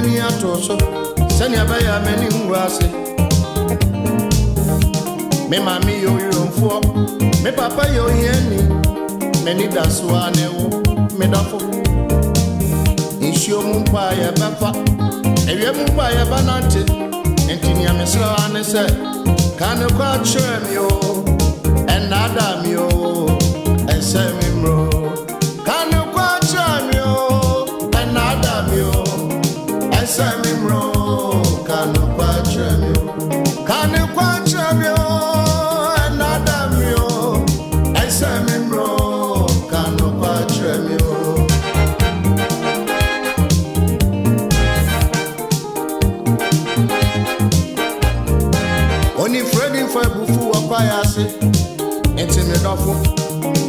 m'ani ato so sɛnea ɛbɛyɛ a m'ani ngu ase me maame yɛ oyeromfoɔ me papa yɛ ohiani m'ani da so a na ɛwo medafo nsuo mu mpo a yɛbɛfa awia mu mpo a yɛbɛnante enti nea mesrɛ a ne sɛ ka akyerɛ me o ɛnnaadaa me o ɛsɛ me mmorɔ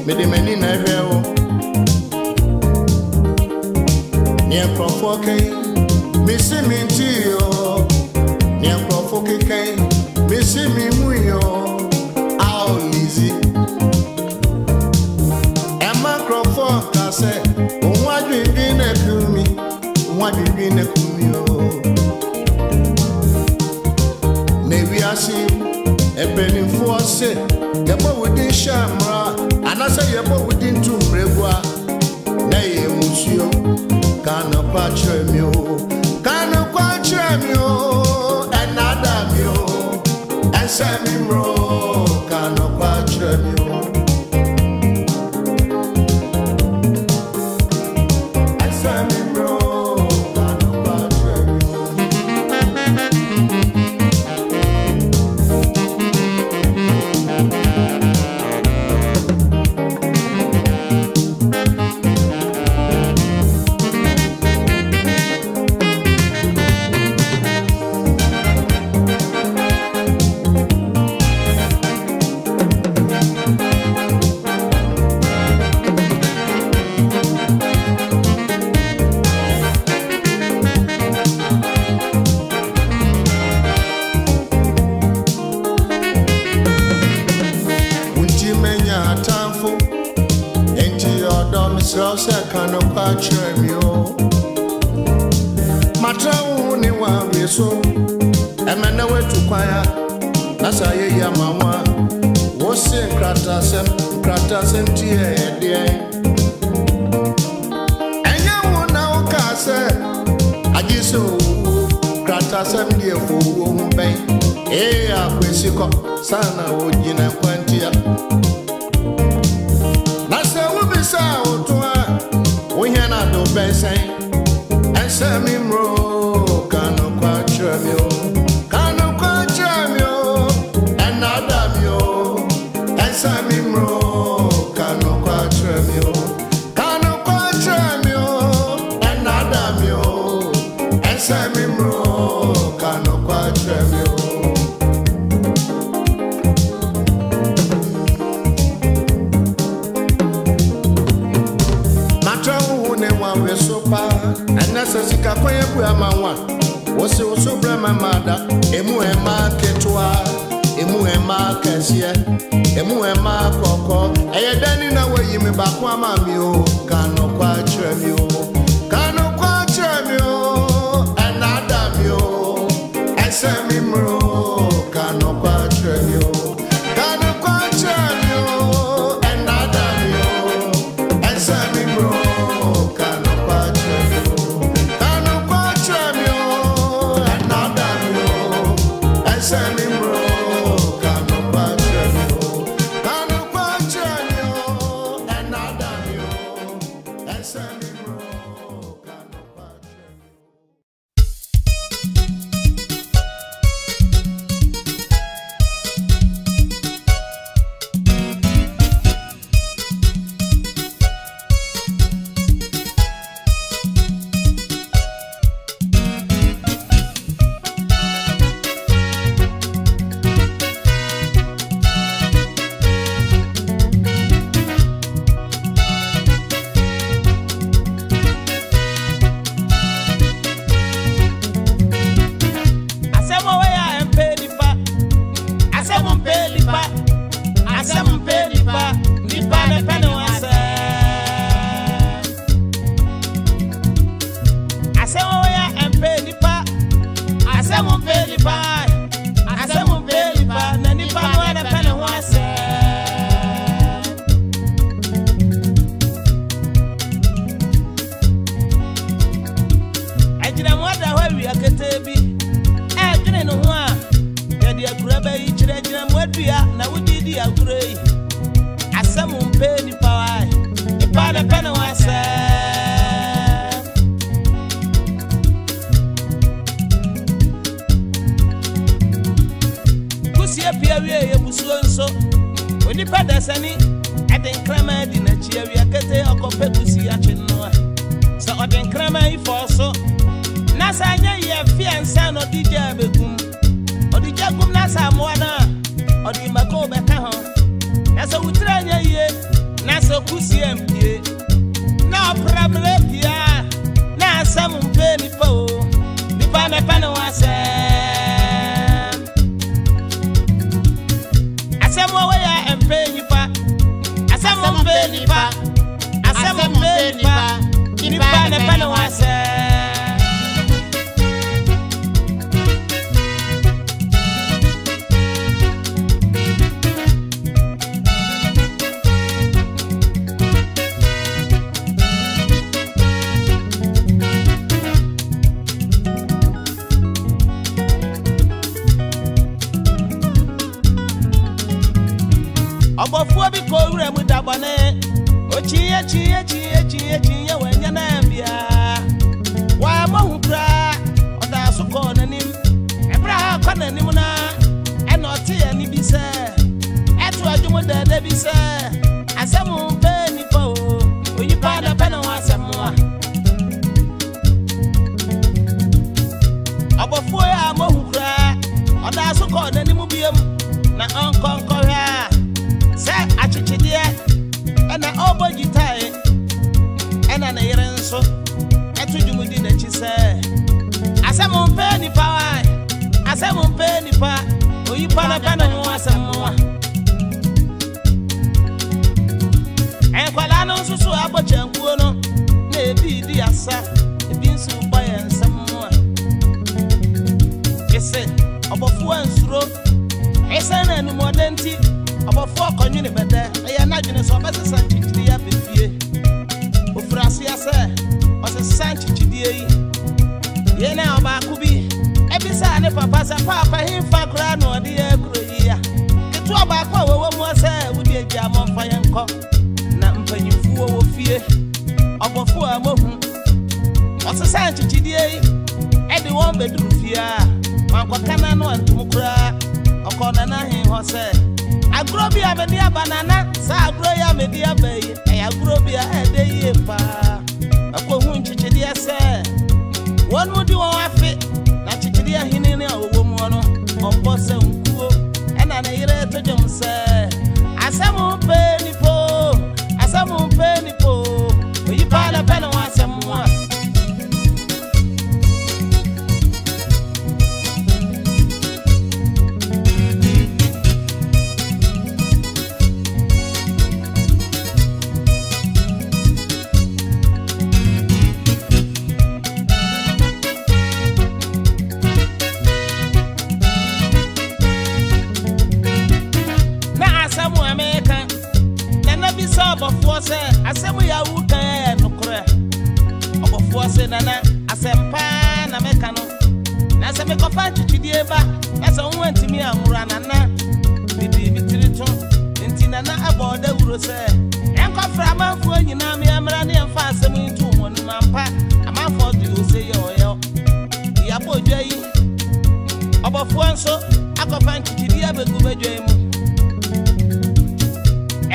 mede m'ani na ɛhwɛ wo neɛ nkurɔfoɔ kɛi Me mentiiɔ neɛ nkurɔfo kekɛi mese memuiɔ ao lizi ɛma nkurɔfoɔ ka sɛ wo ho adwendwen na kumi wo ho adwendwen na kumi o na ewiase ɛpanimfoɔ se yɛbɔ wo din hyɛ mmara na sɛ yɛbɔ wodi nto mmerɛgu a na ɛyɛ musuo ka nɔkwa kyerɛ me o ka kyerɛ me o ɛnada me o ɛnsɛ me mmerɛ Nimrod. ọkọpẹ kusi atwi nnọọ sɛ ɔde nkraman yi so na sɛ anya yɛ fie nsa na ɔde gya abegum ɔde gya gum na sɛ amoa no a ɔde mmako bɛka ho na sɛ wotiri anya yie na sɛ kusi ampie na ɔprammerɛ pia na asɛm mpe nipa o nipa mɛpɛ ne ho asɛm asɛm mpe nipa asɛm mpe nipa be nipa nipa ne pele wa se. ọbọfuo bi kọ owurẹ mu dabọ ne o chie chie chie ye chinye we nye Wa mohu kura Ota soko nanim Ebra kwa nanim na Eno ni bise Etu ajumu dede bise fa oyikpala bana nwa asamuwa ekwala anụ nsusu agbachagbuolu na-ebi iri asaa ebi nso gba ya nsamuwa ise ọgbafuo nsuro ise na ya na jini sọ ọbasịsa ya befie sɛ ne papa sɛ paapa koraa yi a ketewa baako a mu na mpanyimfuo wɔ fie ɔbɔfo a mohu ɔsesa nkyekyedeɛ yi ɛde wɔn bɛduru fie a wankɔkana no antom koraa ɔkɔ nana he hɔ sɛ agorɔ bi a mede aba aba yi bi a ahene ne a wɔwɔ mu no asem yɛ awo kan yɛ ase nana asɛm paa na mɛka no na sɛ mekɔfa ntwitwidie ba na sɛ wo antimi ammora nana mede me tiri to nti nana abɔ ɔda wuro sɛ yɛnkɔfra amanfoɔ nyinaa meammra ne yɛmfa asem yi to wɔn no ampa amanfoɔ de wo se yɛ ya yɛabɔ odwa yi ɔbɔfoɔ nso akɔfa ntwitwidie abɛgu badwa yi mu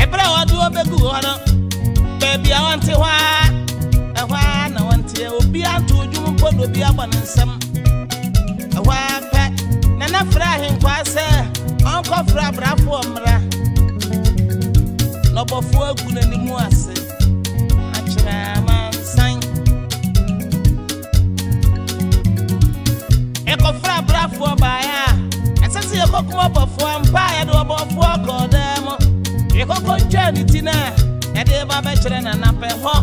ɛberɛ a wɔde abegu hɔ no baabi a wɔnte hɔ a ɛhɔ a na wɔnteɛ obi ato odwum mpo na obi abɔ ne nsɛm ɛhɔ a pɛ nana frɛ ahenkwa sɛ ɔnkɔfrɛ abrafoɔ mmra na ɔbɔfoɔ agu n'anim ase akyerɛ amansan ɛkɔfrɛ abrafoɔ baeɛ a ɛsɛ sɛ yɛkɔkum ɔbɔfoɔ mpa yɛde ɔbɔfoɔ kɔɔ daa mu yɛkɔkɔ ntwa ne ti no ɛde ba bɛkyerɛ nanapɛ hɔ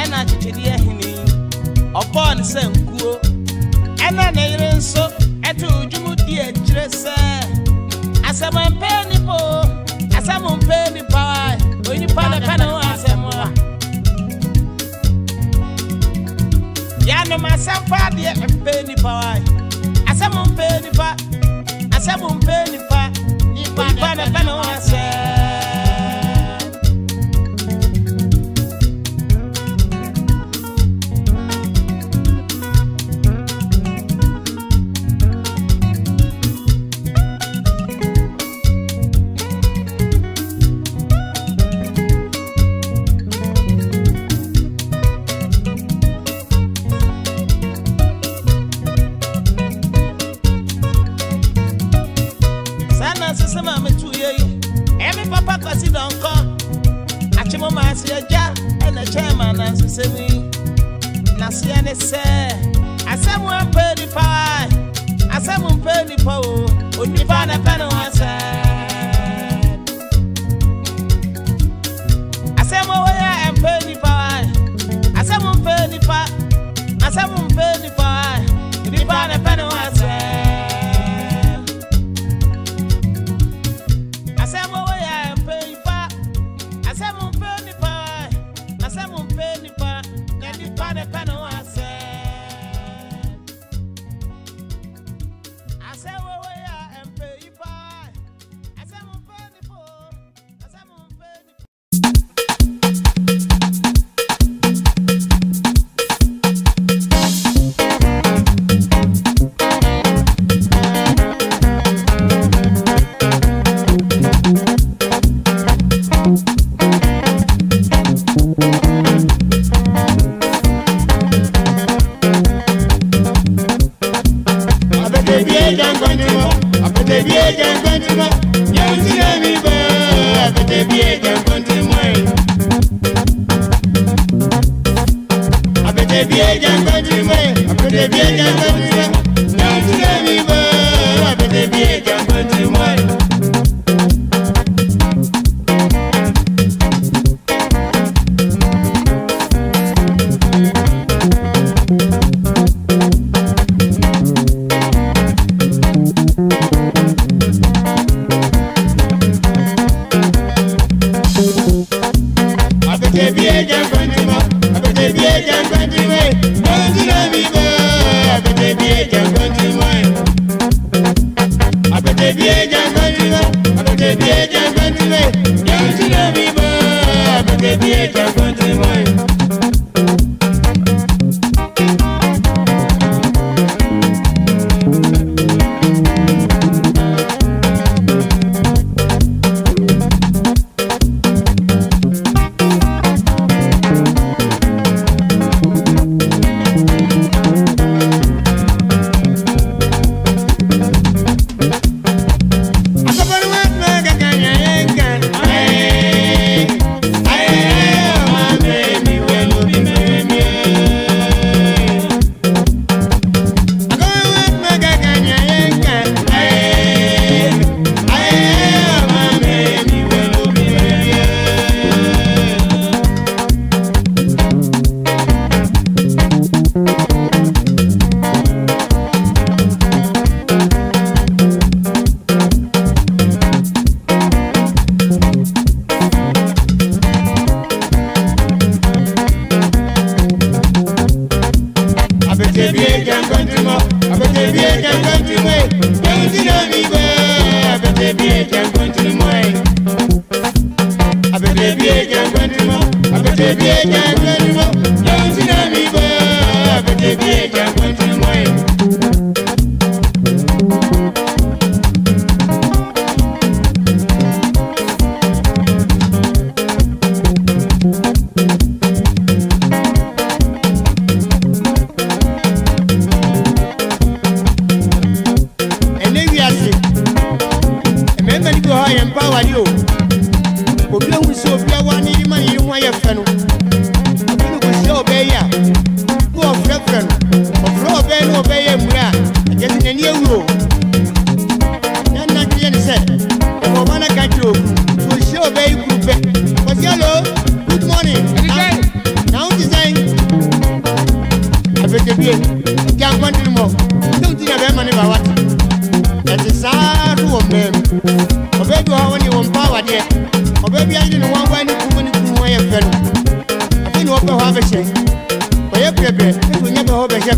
ɛna kyekyere ahini ɔbɔɔ ne sɛ nkuo ɛna e ne yere nso ɛte odwumu di akyire sɛ asɛm mpɛ nipa o asɛm mpɛ e nipa onipa ne pɛ ne ho asɛm a yɛanom asɛm fa adeɛ mpɛ nipa asɛm mpɛ nipa asɛm mpɛ nipa nipa ne pɛ ne ho asɛm independent.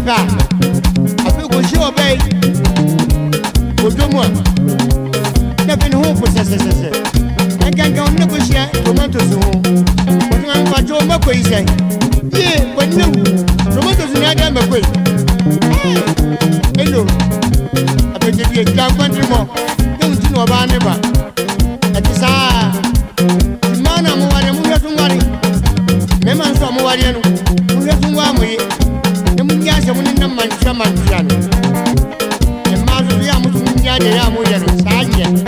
ka afi ko si o bɛ yi ko do mu a ne fi ni hu ko sɛsɛsɛsɛ ne kankan ne ko siɛ tomatoes ho ko tuma n fa jo n bɛ ko yi sɛ yie ko ne wu tomatoes ni a da mɛ ko yi ɛɛ eno a bɛ jɛ bi ye kila n kɔntiri mɔ ne ŋun ti na o b'a ne ba. kyɛ ma tuyano mmaa so bi a mo so mu nyɛ a moyɛ no saa nyɛ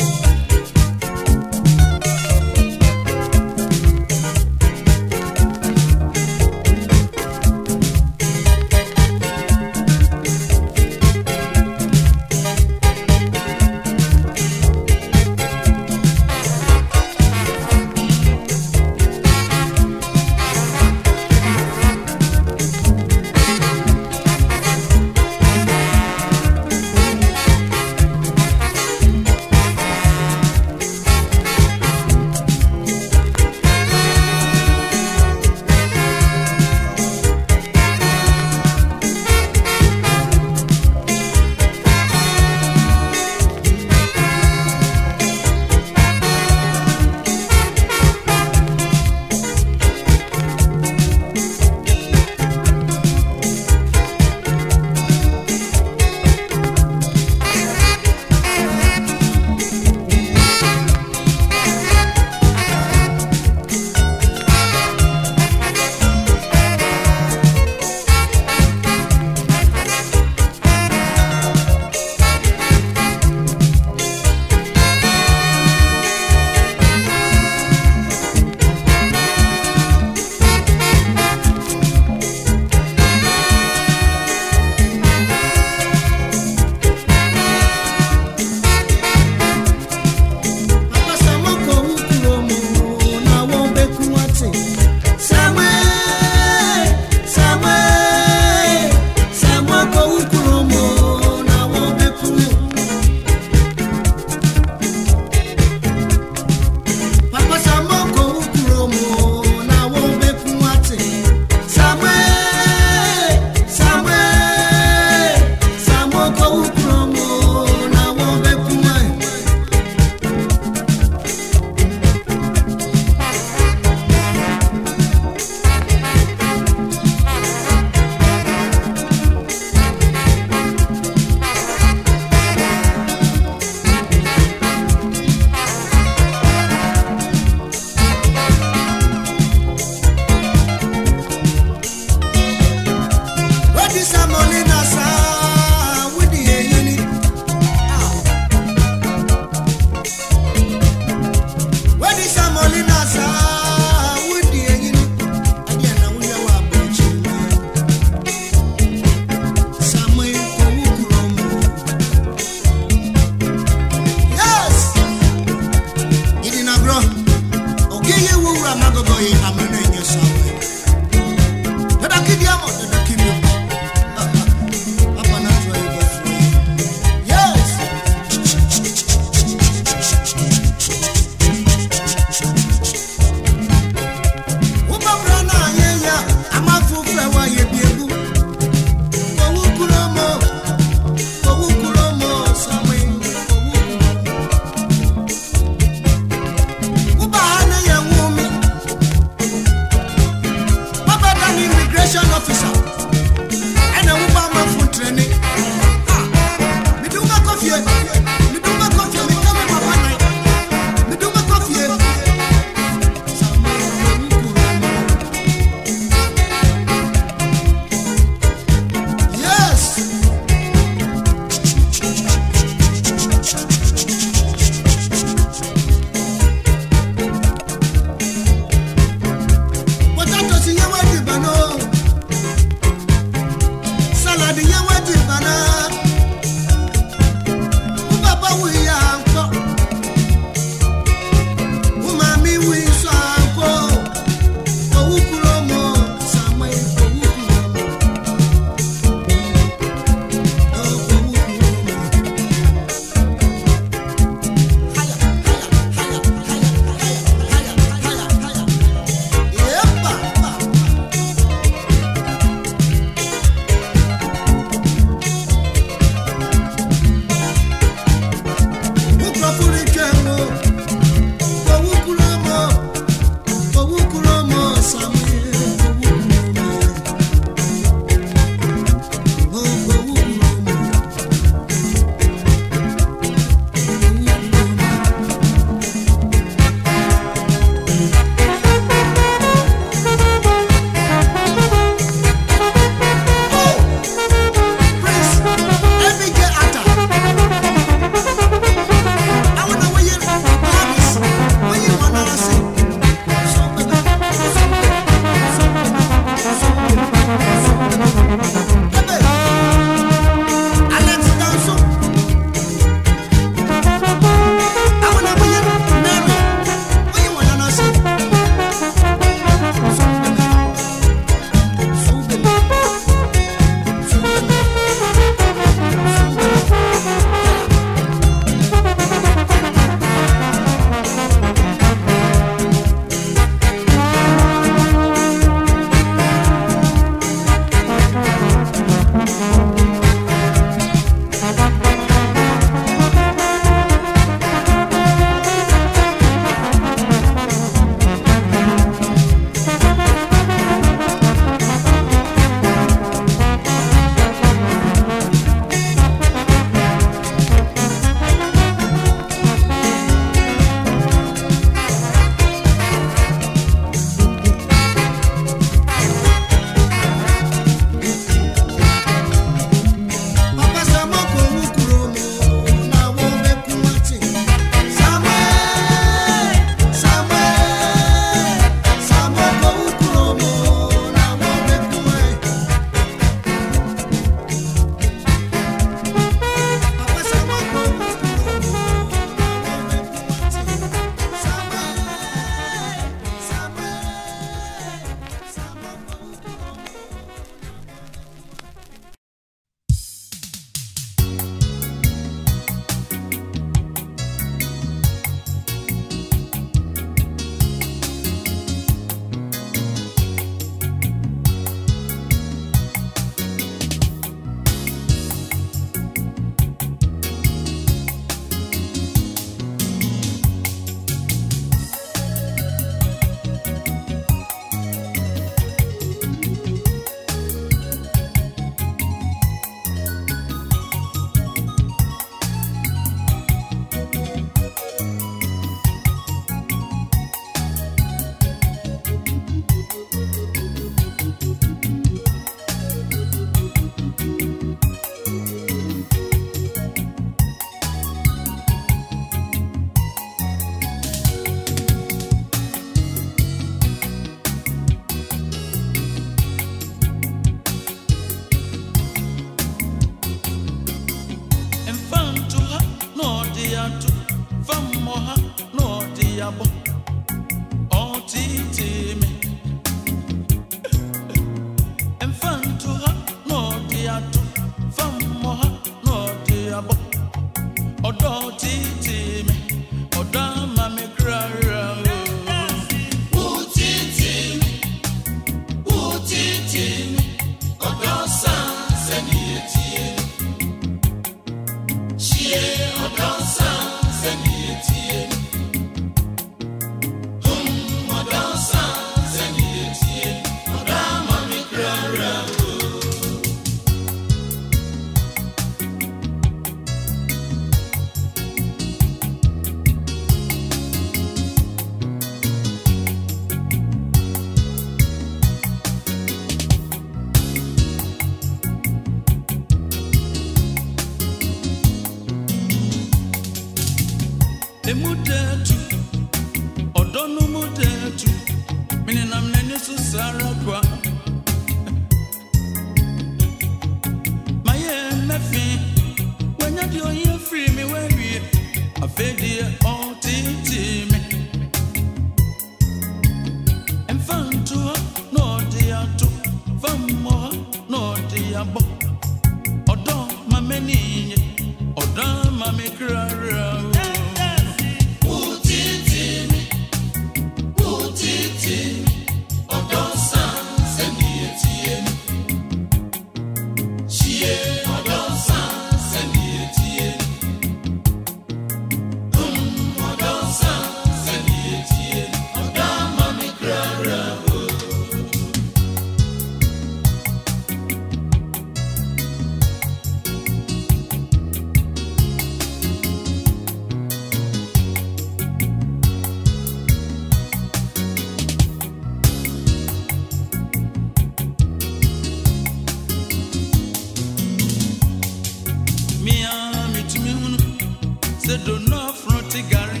obodo nọf rọtigari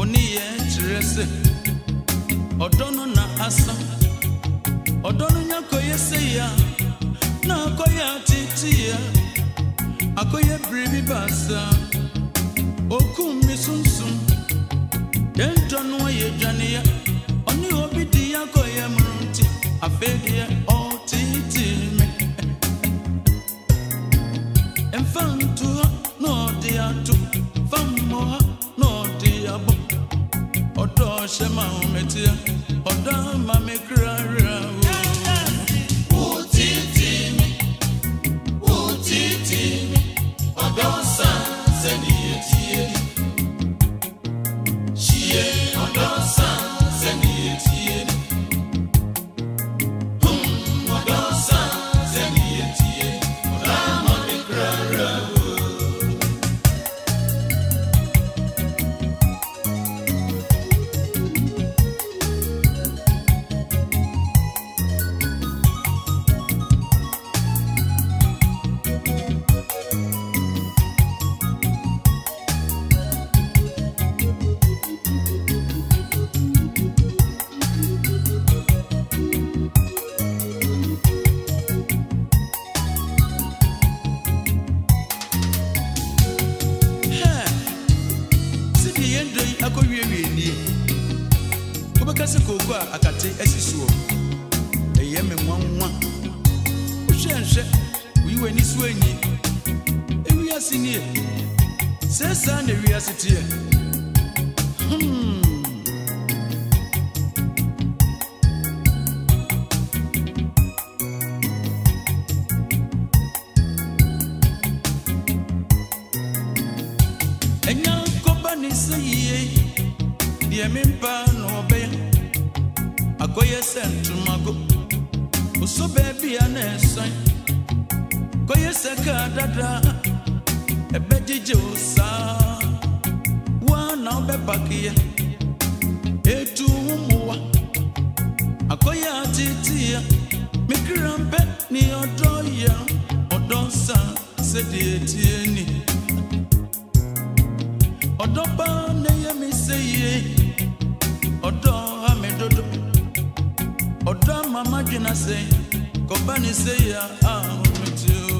oniye chirese ọdọnụ na asa ọdọnụ ya koyese ya na akọya atiti ya akọya biribi basa oku mmiri sunsun yẹn jọ nua yẹ dwane ya ọne obi di ya kọya mụrụ ntị afei deɛ ọ. hyɛ ma ahometeɛ ɔdɔ ma me krara wo deɛ mempa na ɔbɛyɛ akɔyɛ sɛ ntomago oso baabi a na ɛsɔn kɔyɛ sɛ kaa dadaa ɛbɛgyegye wo saa woa na wobɛbakeyɛ ɛtu wo mmowa akɔyɛ ateteeɛ me kra mpɛ ne ɔdɔ yɛ ɔdɔ nsa sɛdeɛ tie ni ɔdɔ paa na ɛyɛ me sɛ yie can I say? Company say, yeah, ah, I'm with you.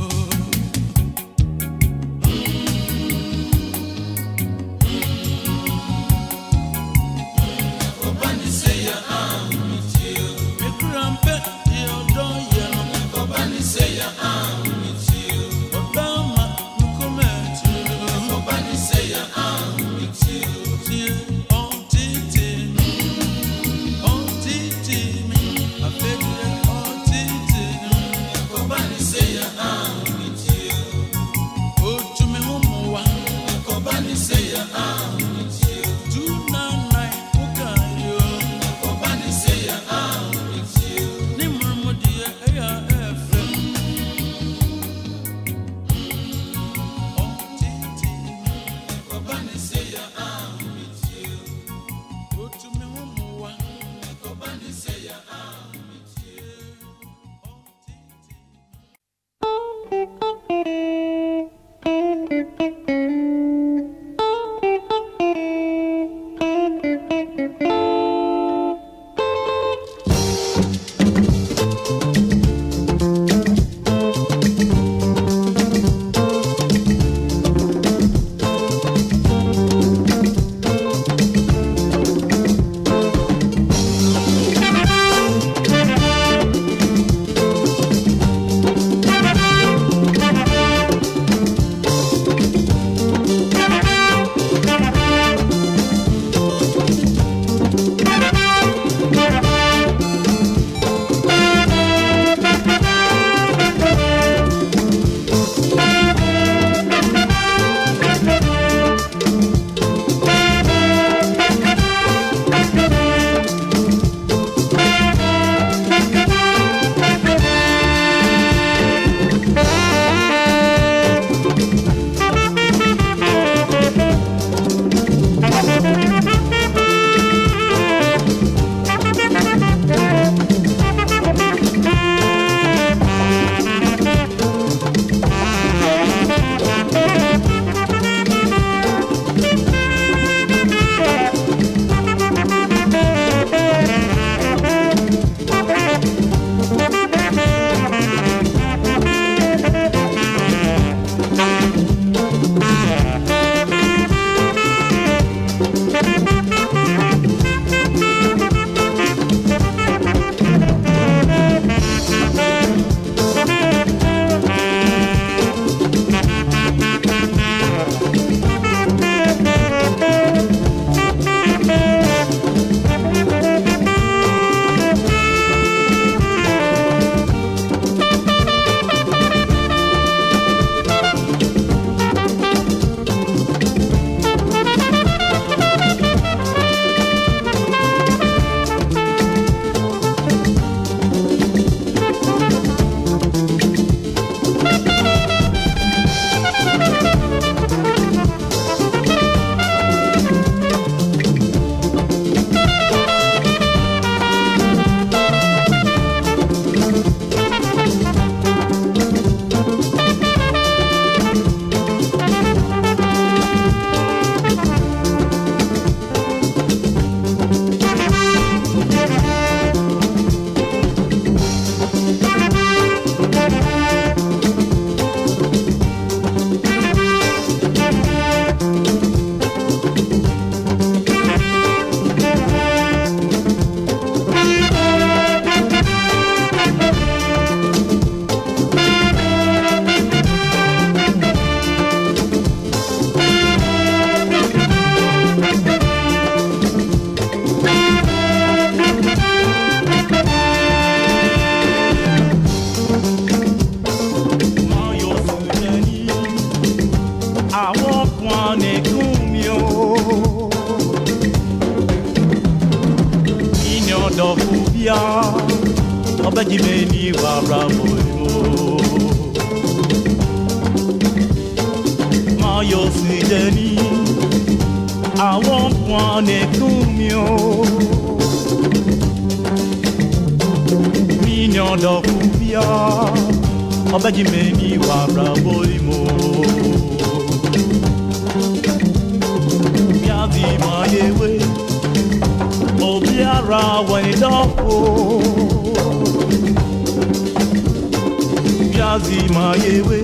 maazị Mayewe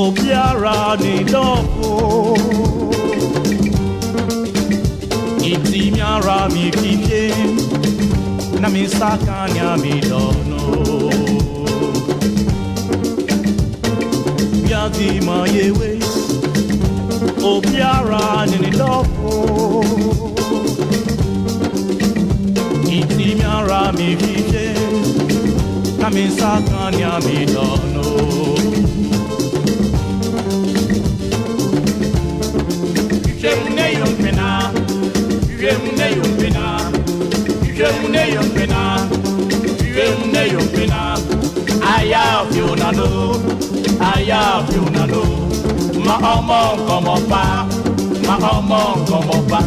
ọ bịara n'ịdọpụ itinyara m ikike na m sakanya m ịdọnụ maazị Mayewe ọ bịara n'ịdọpụ itinyara m ikike Kami sakanya midono Yemune yompena Yemune yompena Yemune yompena Yemune yompena Aya fiona no Ma ọmọ nǹkan pa Ma ọmọ nǹkan pa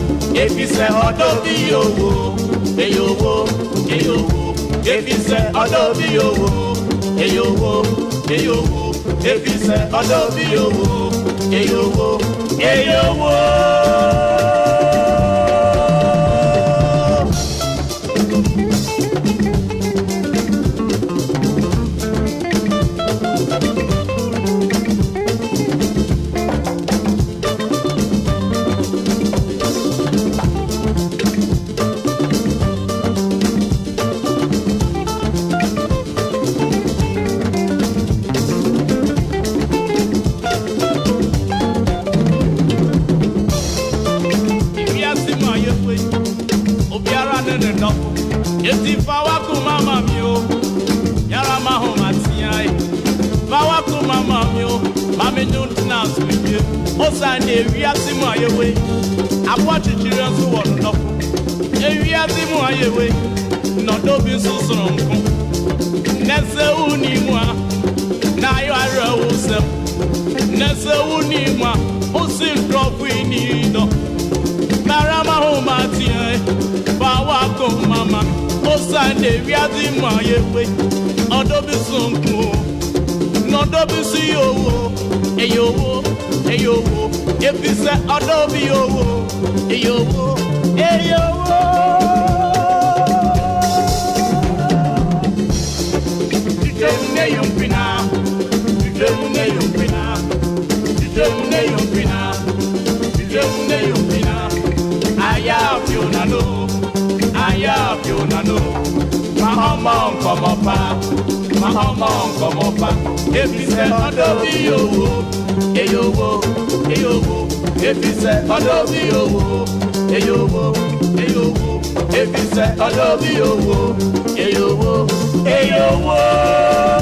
Èfi sẹ́ ọdọ́ bí yòówó Èyòwó Èyòwó. efisẹ ọlọ́bí owó èyí owó èyí owó efisẹ ọlọ́bí owó èyí owó èyí owó. yewe do bi nso nko n'ese wu n'imu a n'ayọ arọ ewu sẹm n'ese wu n'imu a o si nkurọfo yi n'idọ mara ma ho ma tie fa wa ko mama o sa na ewi adi mu a yewe ọdọ bi so nko nọdọ bi si yowo eyowo eyowo efi sẹ do bi yowo eyowo eyowo. ọmọ nkọmọ pa má ọmọ nkọmọ pa efisẹ ọdọ bí yòówó eyòówó eyòówó efisẹ ọdọ bí yòówó eyòówó eyòówó efisẹ ọdọ bí yòówó eyòówó eyòówó.